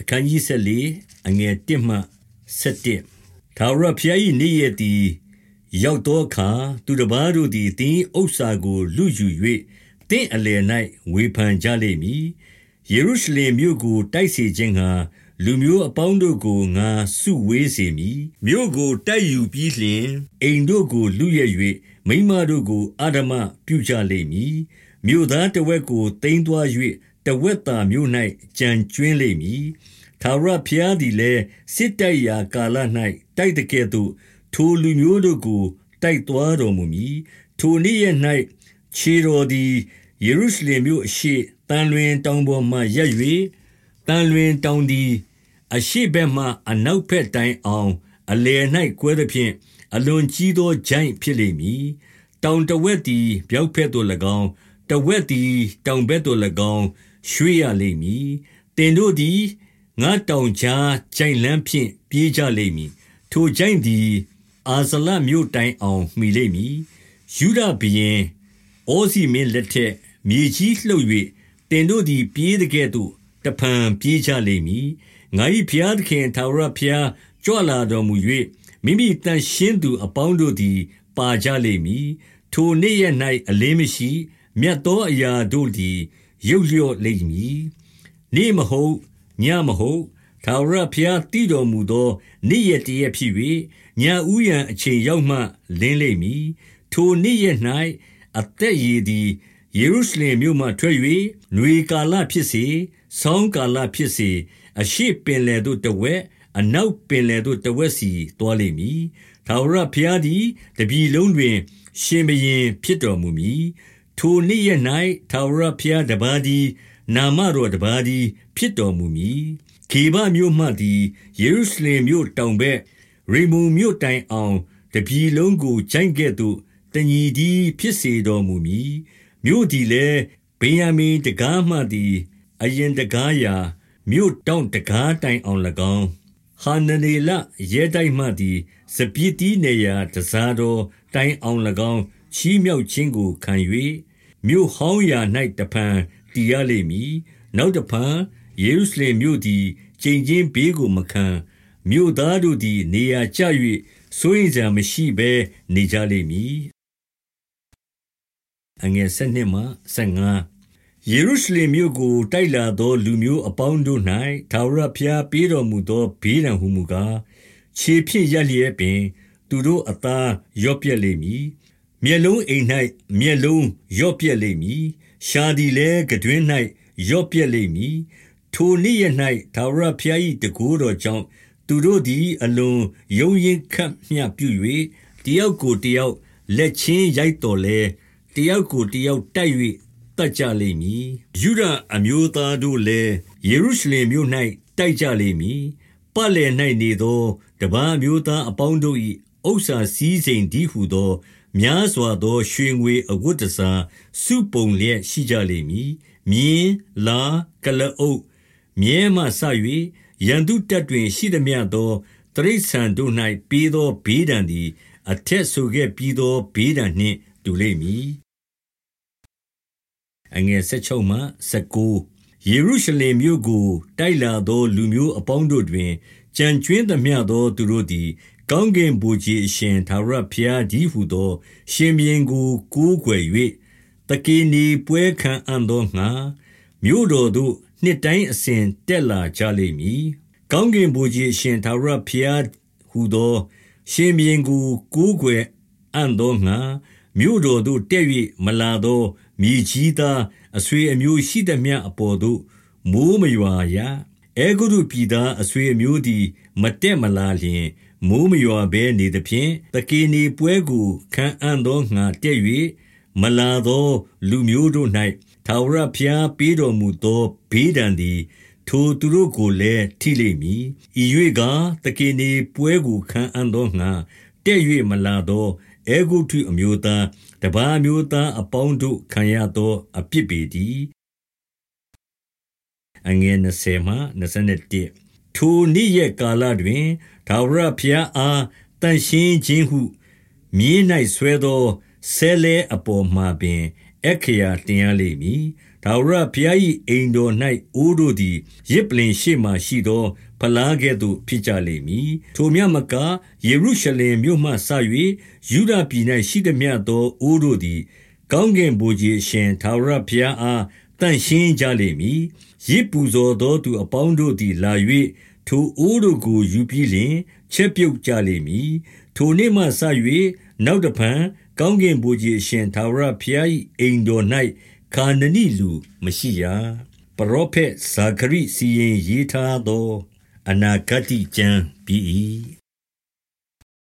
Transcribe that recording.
အခန်းကြီး14အငယ်1မှ7ထာဝရဘုရား၏နေ့ရက်သည်ရောက်သောအခါသူတစ်ပါးတို့သည်တင်းဥစ္စာကို လူယူ၍တင်းအလယ်၌ဝေဖန်ကြလိမ့်မည်ယေရုရှလင်မြို့ကို တိုက်စေခြင်းဟာလူမျိုးအပေါင်းတို့ကိုငါစုဝေးစေမည်မြို့ကိုတိုက်ယူပြီးလျှင်အိမ်တို့ကို လူရ၍မိမတို့ကိုအာဓမပြုကြလိမ့်မည်မြို့သားတဝက်ကိုတိမ်သွာ၍ တဝက်သာမြို့၌ကြံကျွင်းလိမ့်မည်ထာဝရဘုရားသည်လည်းစစ်တိုက်ရာကာလ၌တိုက်တကဲ့သို့ ထိုလူမျိုးတို့ကို တိုက်သွားတော်မူမည်ထိုနေ့ရက်၌ခြေတော်သည်ယေရုရှလင်မြို့အရှိတန်လွင်တောင်ပေါ်မှရက်၍တန်လွင်တောင်သည် အရှိဘက်မှအနောက်ဘက်တိုင်အောင် အလယ်၌ကွဲသဖြင့်အလွန်ကြီးသောဂျိုင်းဖြစ်လိမ့်မည်တောင်တဝက်သည်ပြောက်ဖက်သို့၎င်းတဝက်သည်တောင်ဘက်သို့၎င်း ရွှေ့ရလိမ့်မည်တင်တို့သည်ငါတောင်ကြားကြိုင်လန်းဖြင့်ပြေးကြလိမ့်မည်ထိုကြိုင်သည် အာဇလမြို့တိုင်အောင်မှီလိမ့်မည်ယူဒဘရင်ဩစီမင်းလက်ထက်မြေကြီးလှုပ်၍တင်တို့သည်ပြေးတဲ့ကဲ့သို့တဖန်ပြေးကြလိမ့်မည်ငါ၏ဖျားသခင်သာရဖျားကြွလာတော်မူ၍မိမိတန်ရှင်းသူအပေါင်းတို့သည် ပါကြလိမ့်မည်ထိုနေ့ရက်၌အလင်းမရှိ မြတ်သောအရာတို့သည် ရုပ်လျော့လိမ့်မည်နေ့မဟုတ်ညမဟုတ်ထာဝရဘုရားတည်တော်မူသောနေ့ရက်တည်းဖြစ်၍ညဥ်ရန်အချိန်ရောက်မှလင်းလိမ့်မည်ထိုနေ့ရက်၌အသက်ရည်သည်ယေရုရှလင်မြို့မှထွက်၍ຫນွေကာလဖြစ်စေဆောင်းကာလဖြစ်စေအရှိပင်လေသို့တဝက်အနောက်ပင်လေသို့တဝက်စီတွားလိမ့်မည်ထာဝရဘုရားသည်တပြီလုံးတွင် ရှင်ဘရင်ဖြစ်တော်မူမည် ထိုနေ့ရက်၌ထာဝရဘုရားတပါးသည်နာမတော်တပါးသည်ဖြစ်တော်မူမည်။ခေဘမြို့မှသည် ယေရုရှလင်မြို့တောင်ဘက် ရိမုန်မြို့တိုင်အောင် တပြည်လုံးကိုဂျိုင်းကဲ့သို့ တညီဒီဖြစ်စေတော်မူမည်။မြို့သည်လည်း ဗင်ယမင်တကားမှသည် အရင်တကားရာ မြို့တောင်တကားတိုင်အောင်၎င်း ဟာနနေလရဲတိုက်မှသည် စပြစ်တီးနေရာတစားတော်တိုင်အောင်၎င်း ချီးမြှောက်ခြင်းကို ခံ၍ မြို့ဟောင်းရာ၌တဖန်တည်ရလိမ့်မည်နောက်တဖန်ယေရုရှလင်မြို့သည်ကျိန်ချင်းဘေးကိုမခံမြို့သားတို့သည် နေရာကျ၍စိုးရိမ်စရာမရှိဘဲနေကြလိမ့်မည်အငယ်7မှ15ယေရုရှလင်မြို့ကိုတိုက်လာသော လူမျိုးအပေါင်းတို့၌သာဝရဘုရားပေးတော်မူသောဘေးဒဏ်ဟုမူကားခြေဖြင့်ရက်လျက်ပင် သူတို့အသားရော့ပြက်လိမ့်မည် မျက်လုံးအိမ်၌မျက်လုံးရော့ပြက်လိမ့်မည်ရှာသည်လည်းကတွင်၌ရော့ပြက်လိမ့်မည်ထိုနေ့ရ၌သာဝရဘုရား၏တကူတော်ကြောင့်သူတို့သည်အလွန်ယုံရင်ခတ်မျှပြု၍တယောက်ကိုတယောက်လက်ချင်းရိုက်တော်လဲတယောက်ကိုတယောက်တိုက်၍တတ်ကြလိမ့်မည်ယူဒအမျိုးသားတို့လည်းယေရုရှလင်မြို့၌တိုက်ကြလိမ့်မည်ပတ်လည်၌နေသောတပားမျိုးသားအပေါင်းတို့၏ဥစ္စာစည်းစိမ်ဒီဟုသော များစွာသော ရွှေငွေအဝတ်တစားစုပုံလျက်ရှိကြလိမ့်မည် မြင်း လာကလအုပ် မြဲမှဆ၍ရန်သူတပ်တွင် ရှိသည်မြသောတရိษံတို့၌ပေးသော ဘေးဒဏ်သည် အထက်ဆိုခဲ့ပြီးသော ဘေးဒဏ်နှင့် တူလိမ့်မည်အငယ်16မှ19ယေရုရှလင်မြို့ကို တိုက်လာသော လူမျိုးအပေါင်းတို့တွင်ကြံကျွင်းသမျှသော သူတို့သည် ကောင်းကင်ဘုရားအရှင်သာရဘုရားကြီးဟုသော ရှင်ဘရင်ကို ကိုးကွယ်၍တကေနီပွဲခံအံ့သောငါမြို့တော်သို့နှစ်တိုင်းအစဉ်တက်လာကြလိမ့်မည်။ကောင်းကင်ဘုရားရှင်သာရဘုရားဟုသော ရှင်ဘရင်ကို ကိုးကွယ်အံ့သောငါမြို့တော်သို့တက်၍မလာသောမြေကြီးသားအဆွေအမျိုးရှိသမျှအပေါ်သို့မိုးမရွာရ။အဲဂုတုပြည်သားအဆွေအမျိုးသည် မတက်မလာလျင် မိုးမရွာဘဲနေသဖြင့်တကေနေပွဲကို ခံအံ့သောငါတက်၍မလာသော လူမျိုးတို့၌ထာဝရဘုရားပေးတော်မူသောဘေးဒဏ်သည် ထိုသူတို့ကိုလည်းထိလိမ့်မည်။ဤ၍ကားသကေနေပွဲကိုခံအံ့သောငါတက်၍မလာသောအဲဂုတုအမျိုးသားတပါးမျိုးသားအပေါင်းတို့ခံရသောအပြစ်ပေတည်း။အငယ်20မှ21 ထိုနေ့ရက်ကာလတွင် ထာဝရဘုရားအားတန်ရှင်းခြင်းဟု မြင်း၌ဆွဲသောဆဲလဲအပေါ်မှာပင်အခရာတင်ရလိမ့်မည်။ထာထာဝရဘုရား၏အိမ်တော်၌အိုးတို့သည်ရစ်ပလင်ရှေ့မှရှိသော ဖလားကဲ့သို့ ဖြစ်ကြလိမ့်မည်။ထိုမျှမကယေရုရှလင်မြို့မှစ၍ယုဒပြည်၌ရှိသမျှသော အိုးတို့သည် ကောင်းကင်ဗိုလ်ခြေအရှင် ထာဝရဘုရားအား တန့်ရှင်းကြလိမ့်မည်။ရစ်ပူဇော်သောသူအပေါင်းတို့သည်လာ၍ထိုအိုးတို့ကိုယူပြီးလျှင် ချက်ပြုတ်ကြလိမ့်မည်။ထိုနေ့မှစ၍နောက်တဖန်ကောင်းကင်ဗိုလ်ခြေအရှင်ထာဝရဘုရား၏အိမ်တော်၌ခါနနိလူမရှိရ။ပရောဖက်ဇာခရိစီရင်ရေးထားသော အနာဂတ္တိကျမ်းပြီး၏